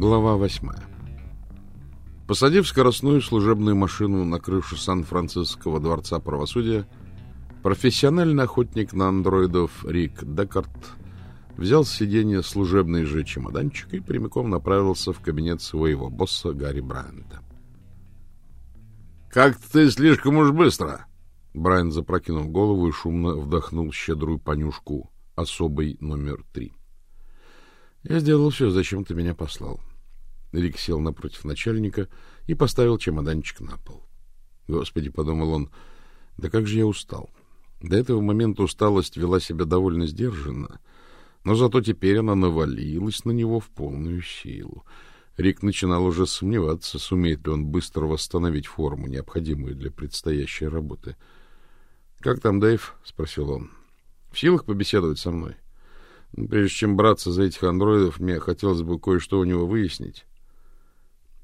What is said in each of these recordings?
Глава восьмая. Посадив скоростную служебную машину на крышу Сан-Франциского дворца правосудия, профессиональный охотник на андроидов Рик Декарт взял с сиденья служебный же чемоданчик и прямиком направился в кабинет своего босса Гарри Брайанта. «Как ты слишком уж быстро!» Брайан запрокинул голову и шумно вдохнул щедрую понюшку особый номер три. Я сделал все, зачем ты меня послал. Рик сел напротив начальника и поставил чемоданчик на пол. Господи, подумал он, да как же я устал. До этого момента усталость вела себя довольно сдержанно, но зато теперь она навалилась на него в полную силу. Рик начинал уже сомневаться, сумеет ли он быстро восстановить форму, необходимую для предстоящей работы. — Как там, Дэйв? — спросил он. — В силах побеседовать со мной? Ну, прежде чем браться за этих андроидов, мне хотелось бы кое-что у него выяснить.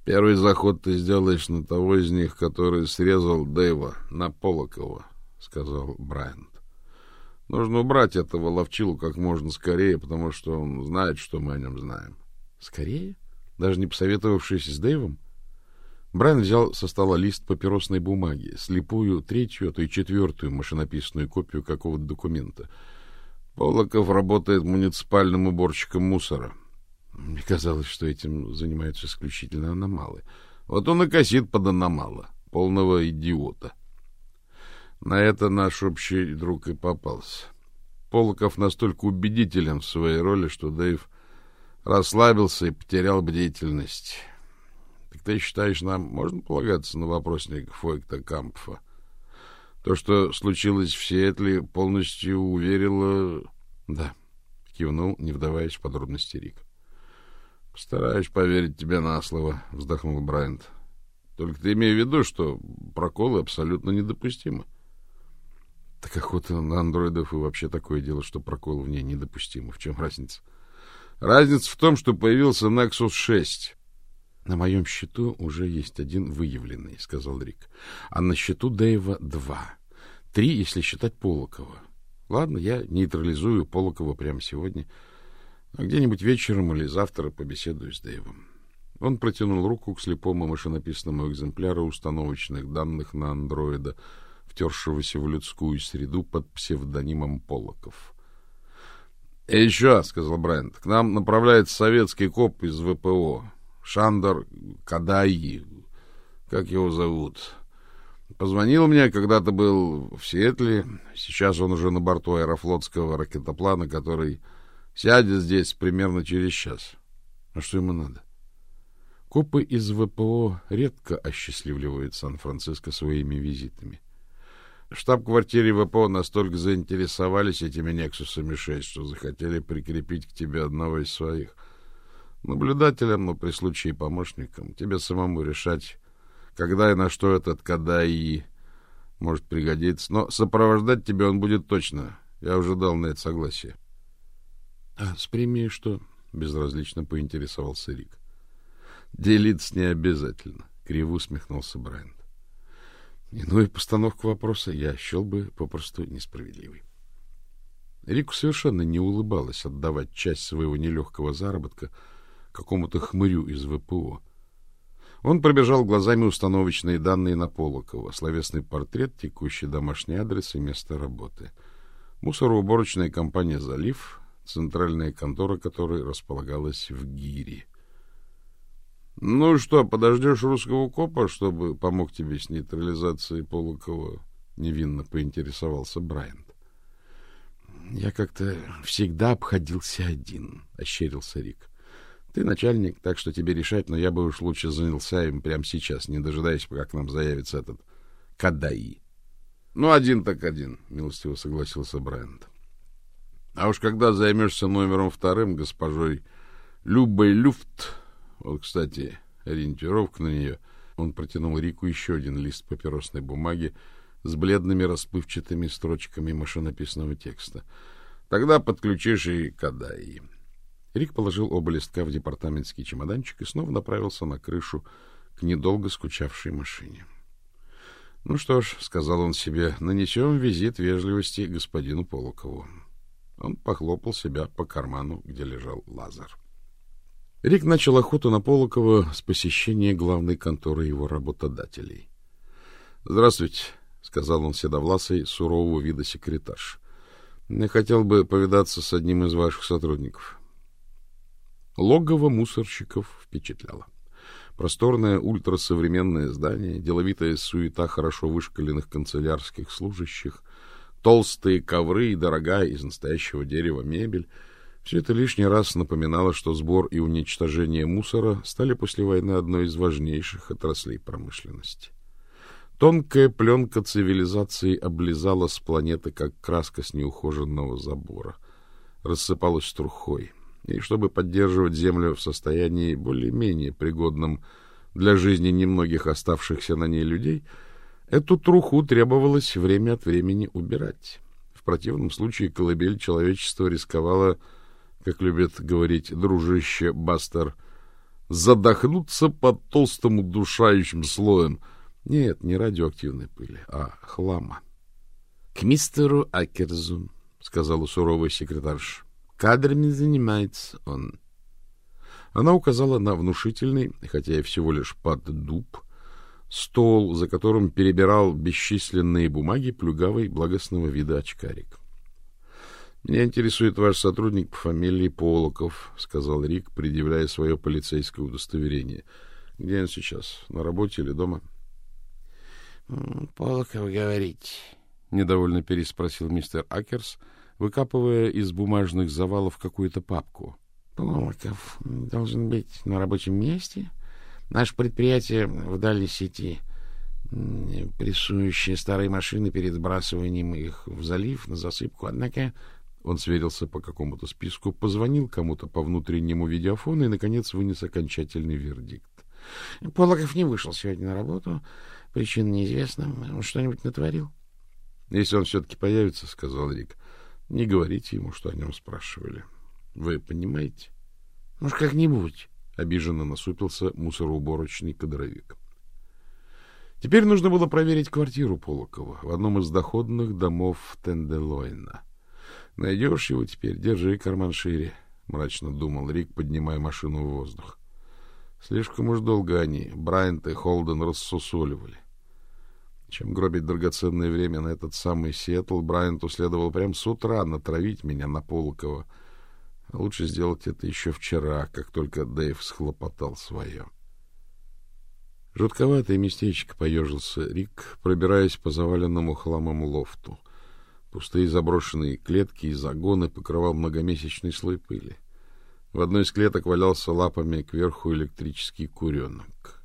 Первый заход ты сделаешь на того из них, который срезал Дэйва, на Полокова, — сказал Брайант. Нужно убрать этого ловчилу как можно скорее, потому что он знает, что мы о нем знаем. — Скорее? Даже не посоветовавшись с Дэйвом? Брайан взял со стола лист папиросной бумаги, слепую третью, а то и четвертую машинописную копию какого-то документа — Полоков работает муниципальным уборщиком мусора. Мне казалось, что этим занимаются исключительно аномалы. Вот он и косит под аномала, полного идиота. На это наш общий друг и попался. Полоков настолько убедителен в своей роли, что Дэйв расслабился и потерял бдительность. Так ты считаешь, нам можно полагаться на вопросник Фойкта Кампфа? То, что случилось в Сиэтле, полностью уверило... — Да, — кивнул, не вдаваясь в подробности Рик. — Постараюсь поверить тебе на слово, — вздохнул Брайант. — Только ты имей в виду, что проколы абсолютно недопустимы. — Так охота на андроидов и вообще такое дело, что проколы в ней недопустимы. В чем разница? — Разница в том, что появился Nexus 6. — На моем счету уже есть один выявленный, — сказал Рик. — А на счету Дэйва два. Три, если считать Полокова. Ладно, я нейтрализую Полокова прямо сегодня. А где-нибудь вечером или завтра побеседую с Дэйвом. Он протянул руку к слепому машинописному экземпляру установочных данных на андроида, втершегося в людскую среду под псевдонимом Полоков. — И еще, — сказал Брайант, — к нам направляется советский коп из ВПО. Шандер Кадаи. Как его зовут? Позвонил мне, когда-то был в Сиэтле, сейчас он уже на борту аэрофлотского ракетоплана, который сядет здесь примерно через час. А что ему надо? Копы из ВПО редко осчастливливают Сан-Франциско своими визитами. Штаб-квартире ВПО настолько заинтересовались этими Нексусами 6, что захотели прикрепить к тебе одного из своих. Наблюдателем, но при случае помощником. Тебе самому решать, когда и на что этот Кадаи может пригодиться. Но сопровождать тебя он будет точно. Я уже дал на это согласие. — А с премией что? — безразлично поинтересовался Рик. — Делиться не обязательно, — криво усмехнулся Брайант. Иную постановку вопроса я счел бы попросту несправедливой. Рику совершенно не улыбалось отдавать часть своего нелегкого заработка какому-то хмырю из ВПО, он пробежал глазами установочные данные на Полокова, словесный портрет, текущий домашний адрес и место работы. Мусороуборочная компания «Залив», центральная контора которой располагалась в Гире. — Ну что, подождешь русского копа, чтобы помог тебе с нейтрализацией Полокова? — невинно поинтересовался Брайант. — Я как-то всегда обходился один, — ощерился Рик. Ты начальник, так что тебе решать, но я бы уж лучше занялся им прямо сейчас, не дожидаясь, пока к нам заявится этот Кадаи. — Ну, один так один, — милостиво согласился Брайант. — А уж когда займешься номером вторым, госпожой Любой Люфт, вот, кстати, ориентировка на нее, он протянул Рику еще один лист папиросной бумаги с бледными расплывчатыми строчками машинописного текста. Тогда подключишь и Кадаи. — Рик положил оба листка в департаментский чемоданчик и снова направился на крышу к недолго скучавшей машине. Ну что ж, сказал он себе, нанесем визит вежливости господину Полокову. Он похлопал себя по карману, где лежал лазер. Рик начал охоту на Полокова с посещения главной конторы его работодателей. — Здравствуйте, — сказал он седовласый, сурового вида секретарш. — Я хотел бы повидаться с одним из ваших сотрудников. Логово мусорщиков впечатляло. Просторное ультрасовременное здание, деловитая суета хорошо вышкаленных канцелярских служащих, толстые ковры и дорогая из настоящего дерева мебель — все это лишний раз напоминало, что сбор и уничтожение мусора стали после войны одной из важнейших отраслей промышленности. Тонкая пленка цивилизации облизала с планеты, как краска с неухоженного забора, рассыпалась трухой, и чтобы поддерживать Землю в состоянии более-менее пригодном для жизни немногих оставшихся на ней людей, эту труху требовалось время от времени убирать. В противном случае колыбель человечества рисковала как любит говорить дружище Бастер, задохнуться под толстым удушающим слоем. Нет, не радиоактивной пыли, а хлама. — К мистеру Акерзу, — сказала суровый секретарш. — Кадрами занимается он. Она указала на внушительный, хотя и всего лишь под дуб, стол, за которым перебирал бесчисленные бумаги плюгавый благостного вида очкарик. Меня интересует ваш сотрудник по фамилии Полоков, сказал Рик, предъявляя свое полицейское удостоверение. Где он сейчас? На работе или дома? Полоков говорить, недовольно переспросил мистер Акерс, выкапывая из бумажных завалов какую-то папку. Полоков должен быть на рабочем месте. Наше предприятие в дальней сети прессующие старые машины перед сбрасыванием их в залив на засыпку. Однако он сверился по какому-то списку, позвонил кому-то по внутреннему видеофону и, наконец, вынес окончательный вердикт. Полоков не вышел сегодня на работу. Причина неизвестна. Он что-нибудь натворил? — Если он все-таки появится, — сказал Рик, — не говорите ему, что о нем спрашивали. Вы понимаете? — Может, как-нибудь. — обиженно насупился мусороуборочный кадровик. Теперь нужно было проверить квартиру Полокова в одном из доходных домов Тенделойна. Найдешь его теперь, держи карман шире, — мрачно думал Рик, поднимая машину в воздух. Слишком уж долго они, Брайант и Холден, рассусоливали. Чем гробить драгоценное время на этот самый Сиэтл, Брайанту следовало прямо с утра натравить меня на Полокова. Лучше сделать это еще вчера, как только Дэйв схлопотал свое. Жутковатое местечко поежился Рик, пробираясь по заваленному хламом лофту. Пустые заброшенные клетки и загоны покрывал многомесячный слой пыли. В одной из клеток валялся лапами кверху электрический куренок.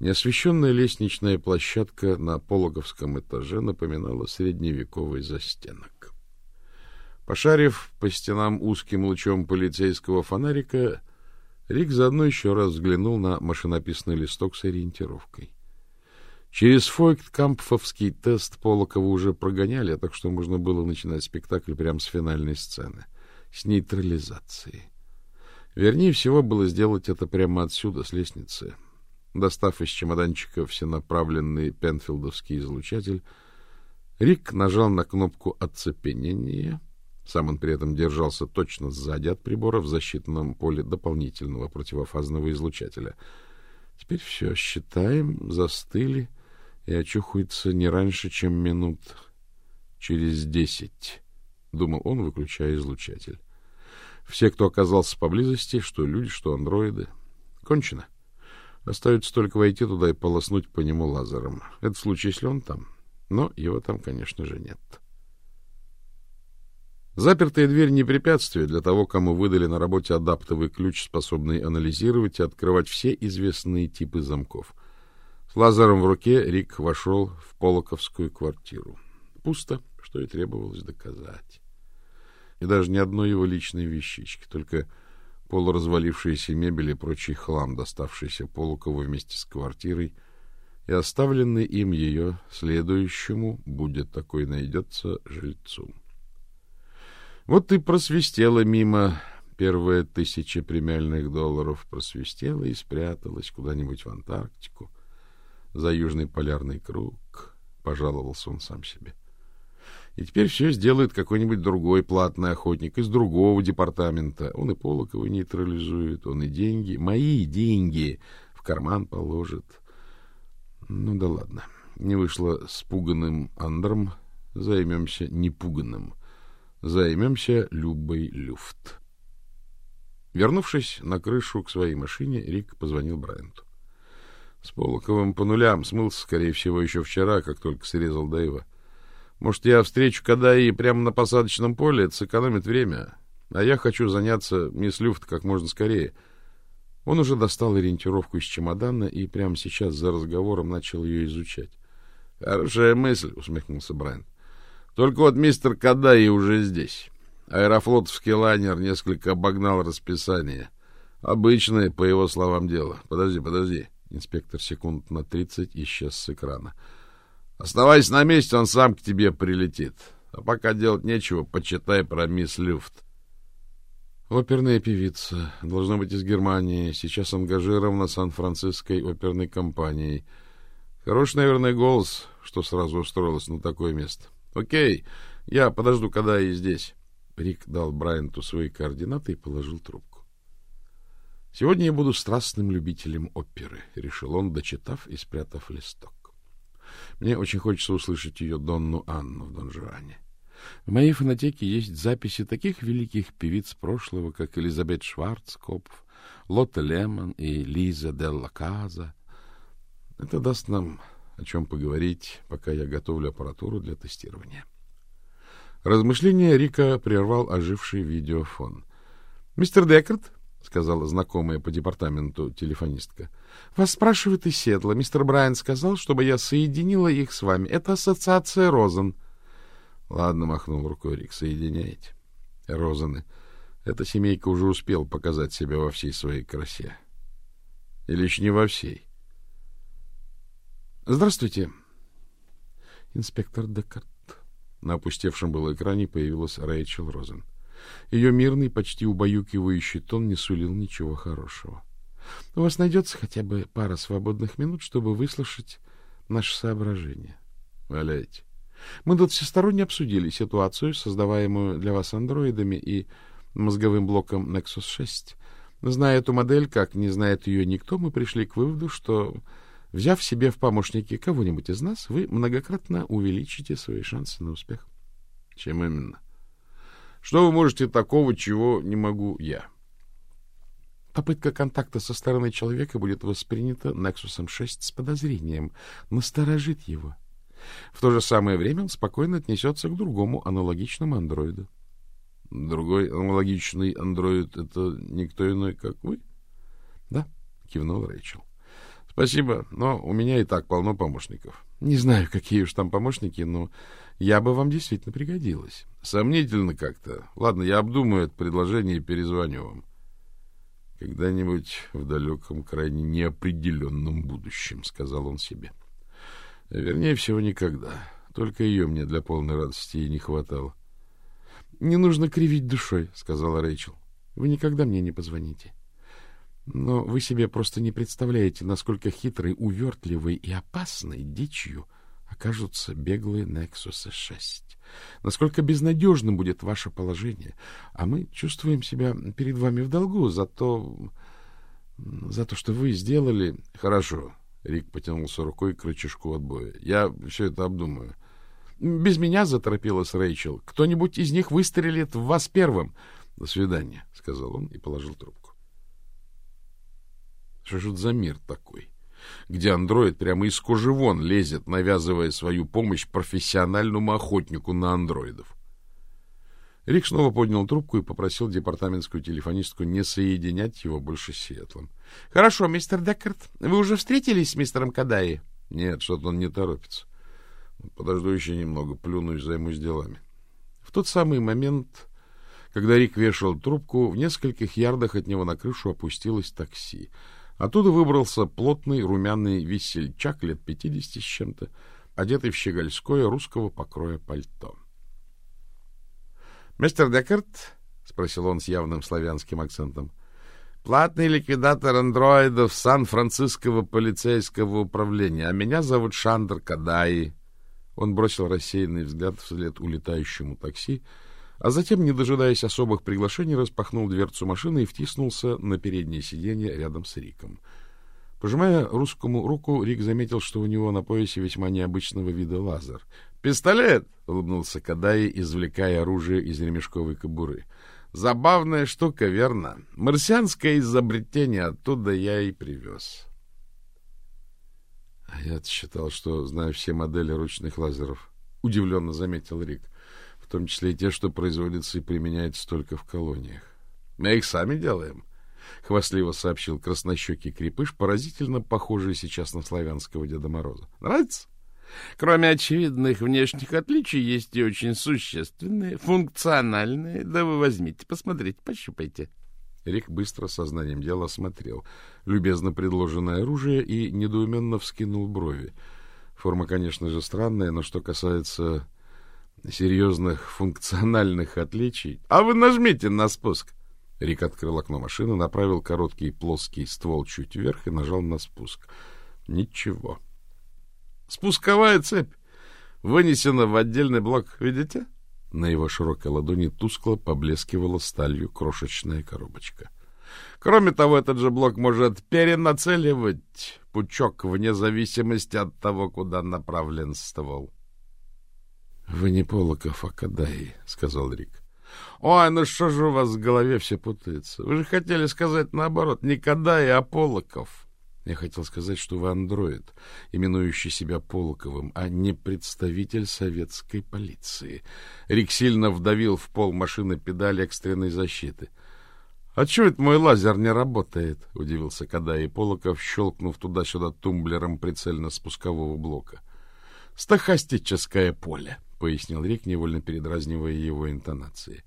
Неосвещенная лестничная площадка на пологовском этаже напоминала средневековый застенок. Пошарив по стенам узким лучом полицейского фонарика, Рик заодно еще раз взглянул на машинописный листок с ориентировкой. Через фойкт-кампфовский тест Полокова уже прогоняли, так что можно было начинать спектакль прямо с финальной сцены, с нейтрализацией. Вернее всего было сделать это прямо отсюда, с лестницы. Достав из чемоданчика всенаправленный пенфилдовский излучатель, Рик нажал на кнопку оцепенения. Сам он при этом держался точно сзади от прибора в защитном поле дополнительного противофазного излучателя. Теперь все, считаем, застыли — и очухается не раньше, чем минут через десять, — думал он, выключая излучатель. Все, кто оказался поблизости, что люди, что андроиды, кончено. Остается только войти туда и полоснуть по нему лазером. Это в случае, если он там. Но его там, конечно же, нет. Запертая дверь не препятствие для того, кому выдали на работе адаптовый ключ, способный анализировать и открывать все известные типы замков — с лазером в руке Рик вошел в Полоковскую квартиру. Пусто, что и требовалось доказать. И даже ни одной его личной вещички, только полуразвалившиеся мебель и прочий хлам, доставшийся Полокову вместе с квартирой, и оставленный им ее следующему, будет такой найдется, жильцу. Вот и просвистела мимо первая тысяча премиальных долларов, просвистела и спряталась куда-нибудь в Антарктику — за южный полярный круг, пожаловался он сам себе. И теперь все сделает какой-нибудь другой платный охотник из другого департамента. Он и Полокова нейтрализует, он и деньги, мои деньги в карман положит. Ну да ладно. Не вышло с пуганым Андром, займемся непуганным. Займемся Любой Люфт. Вернувшись на крышу к своей машине, Рик позвонил Брайанту. С Полоковым по нулям смылся, скорее всего, еще вчера, как только срезал Дэйва. Может, я встречу Кадаи прямо на посадочном поле, это сэкономит время. А я хочу заняться мисс Люфт как можно скорее. Он уже достал ориентировку из чемодана и прямо сейчас за разговором начал ее изучать. — Хорошая мысль, — усмехнулся Брайан. — Только вот мистер Кадаи уже здесь. Аэрофлотовский лайнер несколько обогнал расписание. Обычное, по его словам, дело. Подожди, подожди. Инспектор секунд на тридцать исчез с экрана. — Оставайся на месте, он сам к тебе прилетит. А пока делать нечего, почитай про мисс Люфт. Оперная певица, должна быть из Германии, сейчас ангажирована Сан-Франциской оперной компанией. Хороший, наверное, голос, что сразу устроилась на такое место. Окей, я подожду, когда и здесь. Рик дал Брайанту свои координаты и положил трубку. Сегодня я буду страстным любителем оперы, решил он, дочитав и спрятав листок. Мне очень хочется услышать ее Донну Анну в Дон Жуане. В моей фонотеке есть записи таких великих певиц прошлого, как Элизабет Шварцкопф, Лотта Лемон и Лиза Делла Каза. Это даст нам о чем поговорить, пока я готовлю аппаратуру для тестирования. Размышления Рика прервал оживший видеофон. — Мистер Декарт, — сказала знакомая по департаменту телефонистка. — Вас спрашивает из Седла. Мистер Брайан сказал, чтобы я соединила их с вами. Это ассоциация Розен. — Ладно, — махнул рукой Рик, — соединяйте. Розаны. Эта семейка уже успела показать себя во всей своей красе. Или еще не во всей. — Здравствуйте, инспектор Декарт. На опустевшем было экране появилась Рэйчел Розен. — ее мирный, почти убаюкивающий тон не сулил ничего хорошего. — У вас найдется хотя бы пара свободных минут, чтобы выслушать наши соображения? — Валяйте. Мы тут всесторонне обсудили ситуацию, создаваемую для вас андроидами и мозговым блоком Nexus 6. Зная эту модель, как не знает ее никто, мы пришли к выводу, что, взяв себе в помощники кого-нибудь из нас, вы многократно увеличите свои шансы на успех. — Чем именно? — что вы можете такого, чего не могу я? Попытка контакта со стороны человека будет воспринята Nexus 6 с подозрением, насторожит его. В то же самое время он спокойно отнесется к другому аналогичному андроиду. Другой аналогичный андроид — это никто иной, как вы? — Да, — кивнул Рэйчел. — Спасибо, но у меня и так полно помощников. Не знаю, какие уж там помощники, но я бы вам действительно пригодилась. Сомнительно как-то. Ладно, я обдумаю это предложение и перезвоню вам. Когда-нибудь в далеком, крайне неопределенном будущем, сказал он себе. Вернее всего, никогда. Только ее мне для полной радости и не хватало. — Не нужно кривить душой, — сказала Рэйчел. — Вы никогда мне не позвоните. Но вы себе просто не представляете, насколько хитрой, увертливой и опасной дичью окажутся беглые Нексусы 6. Насколько безнадежным будет ваше положение. А мы чувствуем себя перед вами в долгу за то, за то, что вы сделали... Хорошо. Рик потянулся рукой к рычажку отбоя. Я все это обдумаю. Без меня заторопилась Рэйчел. Кто-нибудь из них выстрелит в вас первым. До свидания, сказал он и положил трубку. Что же это за мир такой, где андроид прямо из кожи вон лезет, навязывая свою помощь профессиональному охотнику на андроидов? Рик снова поднял трубку и попросил департаментскую телефонистку не соединять его больше с Сиэтлом. — Хорошо, мистер Деккарт. Вы уже встретились с мистером Кадаи? — Нет, что-то он не торопится. Подожду еще немного, плюну и займусь делами. В тот самый момент, когда Рик вешал трубку, в нескольких ярдах от него на крышу опустилось такси. Оттуда выбрался плотный румяный весельчак лет пятидесяти с чем-то, одетый в щегольское русского покроя пальто. — Мистер Декарт? — спросил он с явным славянским акцентом. — Платный ликвидатор андроидов Сан-Франциского полицейского управления, а меня зовут Шандр Кадаи. Он бросил рассеянный взгляд вслед улетающему такси, а затем, не дожидаясь особых приглашений, распахнул дверцу машины и втиснулся на переднее сиденье рядом с Риком. Пожимая русскому руку, Рик заметил, что у него на поясе весьма необычного вида лазер. «Пистолет!» — улыбнулся Кадай, извлекая оружие из ремешковой кобуры. «Забавная штука, верно? Марсианское изобретение, оттуда я и привез». «А я считал, что знаю все модели ручных лазеров», — удивленно заметил Рик том числе и те, что производятся и применяются только в колониях. Мы их сами делаем, — хвастливо сообщил краснощекий крепыш, поразительно похожий сейчас на славянского Деда Мороза. — Нравится? Кроме очевидных внешних отличий, есть и очень существенные, функциональные. Да вы возьмите, посмотрите, пощупайте. Рик быстро сознанием дела осмотрел любезно предложенное оружие и недоуменно вскинул брови. Форма, конечно же, странная, но что касается серьезных функциональных отличий. А вы нажмите на спуск. Рик открыл окно машины, направил короткий плоский ствол чуть вверх и нажал на спуск. Ничего. Спусковая цепь вынесена в отдельный блок, видите? На его широкой ладони тускло поблескивала сталью крошечная коробочка. Кроме того, этот же блок может перенацеливать пучок вне зависимости от того, куда направлен ствол. — Вы не Полоков, а Кадай, — сказал Рик. — Ой, ну что же у вас в голове все путается? Вы же хотели сказать наоборот, не Кадай, а Полоков. Я хотел сказать, что вы андроид, именующий себя Полоковым, а не представитель советской полиции. Рик сильно вдавил в пол машины педаль экстренной защиты. — А чего это мой лазер не работает? — удивился Кадай, Полоков, щелкнув туда-сюда тумблером прицельно-спускового блока. — Стахастическое поле. — пояснил Рик, невольно передразнивая его интонации.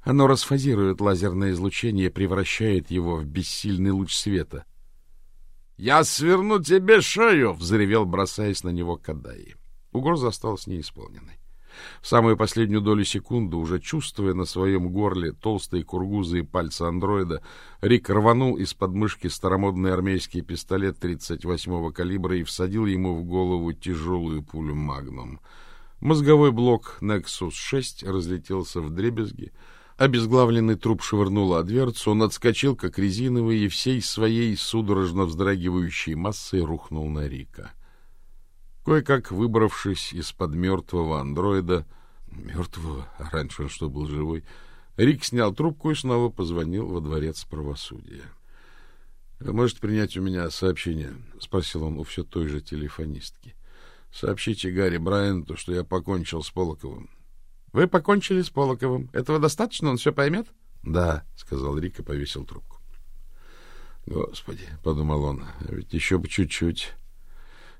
Оно расфазирует лазерное излучение превращает его в бессильный луч света. — Я сверну тебе шею! — взревел, бросаясь на него Кадаи. Угроза осталась неисполненной. В самую последнюю долю секунды, уже чувствуя на своем горле толстые кургузы и пальцы андроида, Рик рванул из подмышки старомодный армейский пистолет 38-го калибра и всадил ему в голову тяжелую пулю «Магнум». Мозговой блок Nexus-6 разлетелся в дребезги, обезглавленный труп швырнуло о дверцу, он отскочил, как резиновый, и всей своей судорожно вздрагивающей массой рухнул на Рика. Кое-как выбравшись из-под мертвого андроида, мертвого, а раньше он что, был живой, Рик снял трубку и снова позвонил во дворец правосудия. — можете принять у меня сообщение? — спросил он у все той же телефонистки. — Сообщите Гарри Брайанту, что я покончил с Полоковым. — Вы покончили с Полоковым. Этого достаточно? Он все поймет? — Да, — сказал Рик и повесил трубку. — Господи, — подумал он, — ведь еще бы чуть-чуть.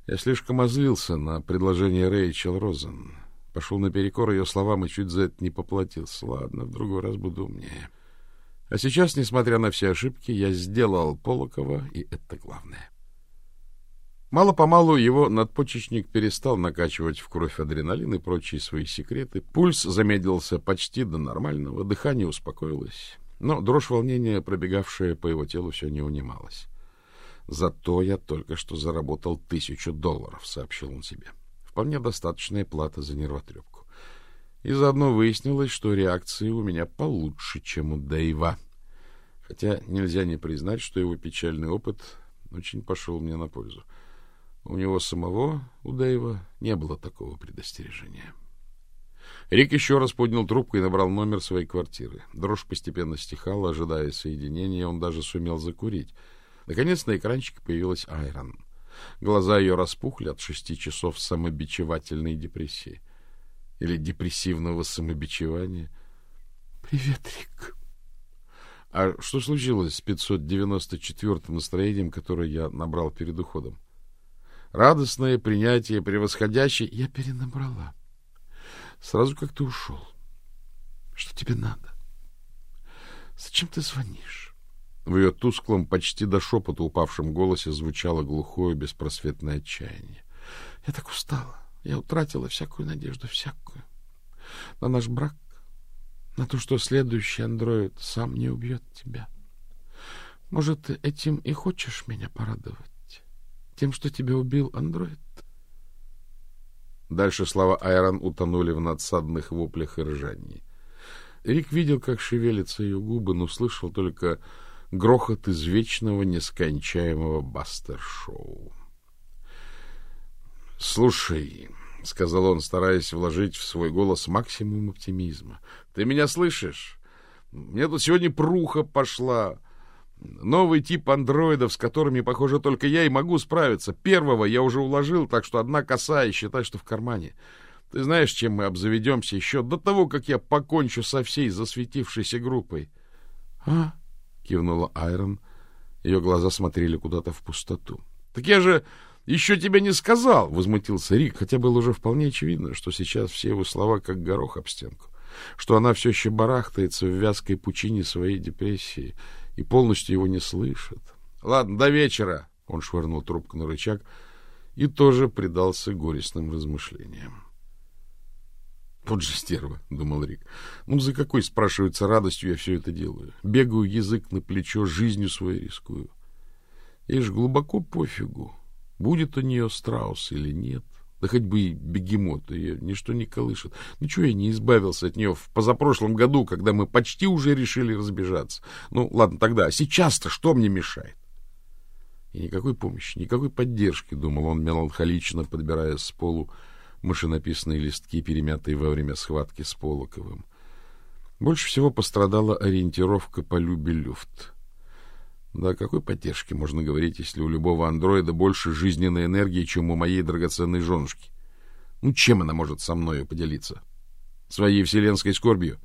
Я слишком озлился на предложение Рэйчел Розен. Пошел наперекор ее словам и чуть за это не поплатился. Ладно, в другой раз буду умнее. А сейчас, несмотря на все ошибки, я сделал Полокова, и это главное. Мало-помалу его надпочечник перестал накачивать в кровь адреналин и прочие свои секреты. Пульс замедлился почти до нормального, дыхание успокоилось. Но дрожь волнения, пробегавшая по его телу, все не унималась. «Зато я только что заработал тысячу долларов», — сообщил он себе. «Вполне достаточная плата за нервотрепку. И заодно выяснилось, что реакции у меня получше, чем у Дэйва. Хотя нельзя не признать, что его печальный опыт очень пошел мне на пользу. У него самого, у Дэйва, не было такого предостережения. Рик еще раз поднял трубку и набрал номер своей квартиры. Дрожь постепенно стихала, ожидая соединения, он даже сумел закурить. Наконец на экранчике появилась Айрон. Глаза ее распухли от шести часов самобичевательной депрессии. Или депрессивного самобичевания. — Привет, Рик. — А что случилось с 594-м настроением, которое я набрал перед уходом? Радостное принятие превосходящее. Я перенабрала. Сразу как ты ушел. Что тебе надо? Зачем ты звонишь? В ее тусклом, почти до шепота упавшем голосе звучало глухое, беспросветное отчаяние. Я так устала. Я утратила всякую надежду, всякую. На наш брак, на то, что следующий андроид сам не убьет тебя. Может, этим и хочешь меня порадовать? Тем, что тебя убил андроид? Дальше слова Айрон утонули в надсадных воплях и ржании. Рик видел, как шевелятся ее губы, но слышал только грохот извечного нескончаемого бастер-шоу. — Слушай, — сказал он, стараясь вложить в свой голос максимум оптимизма, — ты меня слышишь? Мне тут сегодня пруха пошла. Новый тип андроидов, с которыми, похоже, только я и могу справиться. Первого я уже уложил, так что одна коса, и считай, что в кармане. Ты знаешь, чем мы обзаведемся еще до того, как я покончу со всей засветившейся группой? — А? — кивнула Айрон. Ее глаза смотрели куда-то в пустоту. — Так я же еще тебе не сказал! — возмутился Рик, хотя было уже вполне очевидно, что сейчас все его слова как горох об стенку, что она все еще барахтается в вязкой пучине своей депрессии — и полностью его не слышат. Ладно, до вечера. Он швырнул трубку на рычаг и тоже предался горестным размышлениям. Вот же стерва, — думал Рик. Ну, за какой, спрашивается, радостью я все это делаю? Бегаю язык на плечо, жизнью своей рискую. Ей ж глубоко пофигу, будет у нее страус или нет. Да хоть бы и бегемот, ее ничто не колышет. Ну, чего я не избавился от нее в позапрошлом году, когда мы почти уже решили разбежаться? Ну, ладно тогда, а сейчас-то что мне мешает? И никакой помощи, никакой поддержки, думал он меланхолично, подбирая с полу машинописные листки, перемятые во время схватки с Полоковым. Больше всего пострадала ориентировка по Любе Люфт. Да о какой поддержке можно говорить, если у любого андроида больше жизненной энергии, чем у моей драгоценной женушки? Ну, чем она может со мною поделиться? Своей вселенской скорбью?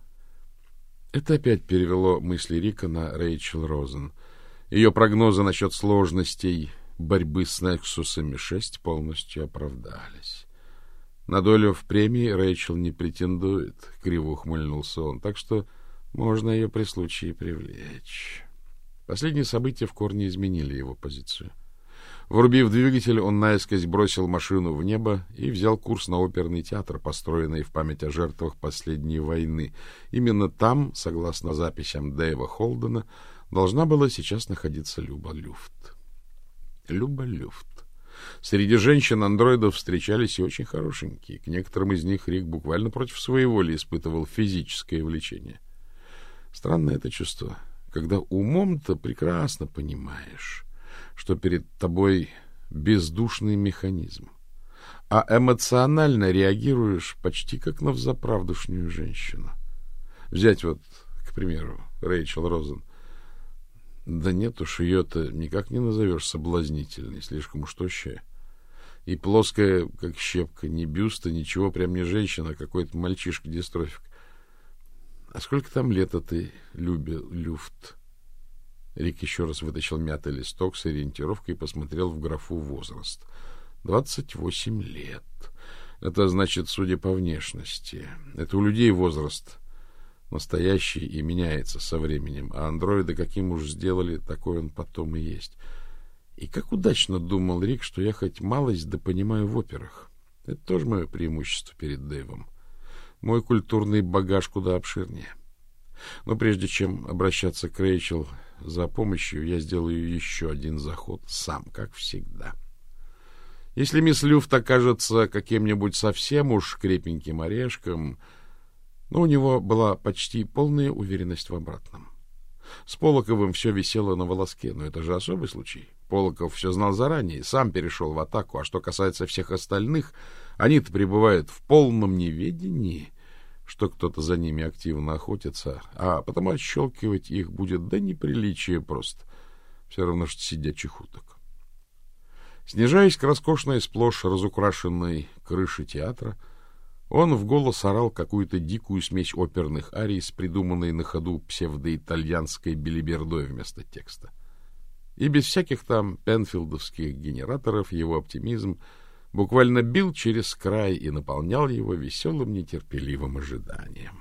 Это опять перевело мысли Рика на Рэйчел Розен. Ее прогнозы насчет сложностей борьбы с Нексусами 6 полностью оправдались. На долю в премии Рэйчел не претендует, — криво ухмыльнулся он, — так что можно ее при случае привлечь. Последние события в корне изменили его позицию. Врубив двигатель, он наискось бросил машину в небо и взял курс на оперный театр, построенный в память о жертвах последней войны. Именно там, согласно записям Дэйва Холдена, должна была сейчас находиться Люба Люфт. Люба Люфт. Среди женщин-андроидов встречались и очень хорошенькие. К некоторым из них Рик буквально против своей воли испытывал физическое влечение. Странное это чувство — когда умом-то прекрасно понимаешь, что перед тобой бездушный механизм, а эмоционально реагируешь почти как на взаправдушнюю женщину. Взять вот, к примеру, Рэйчел Розен. Да нет уж, ее-то никак не назовешь соблазнительной, слишком уж тощая. И плоская, как щепка, ни бюста, ничего, прям не женщина, а какой-то мальчишка-дистрофик. — сколько там лет ты, Люби Люфт? Рик еще раз вытащил мятый листок с ориентировкой и посмотрел в графу возраст. — Двадцать восемь лет. Это значит, судя по внешности. Это у людей возраст настоящий и меняется со временем, а андроиды каким уж сделали, такой он потом и есть. И как удачно думал Рик, что я хоть малость да понимаю в операх. Это тоже мое преимущество перед Дэйвом. Мой культурный багаж куда обширнее. Но прежде чем обращаться к Рэйчел за помощью, я сделаю еще один заход сам, как всегда. Если мисс Люфт окажется каким-нибудь совсем уж крепеньким орешком, но у него была почти полная уверенность в обратном. С Полоковым все висело на волоске, но это же особый случай. Полоков все знал заранее, сам перешел в атаку, а что касается всех остальных, они-то пребывают в полном неведении, что кто-то за ними активно охотится, а потому отщелкивать их будет до неприличия просто, все равно, что сидячих уток. Снижаясь к роскошной, сплошь разукрашенной крыше театра, он в голос орал какую-то дикую смесь оперных арий с придуманной на ходу псевдоитальянской билибердой вместо текста. И без всяких там пенфилдовских генераторов его оптимизм буквально бил через край и наполнял его веселым нетерпеливым ожиданием.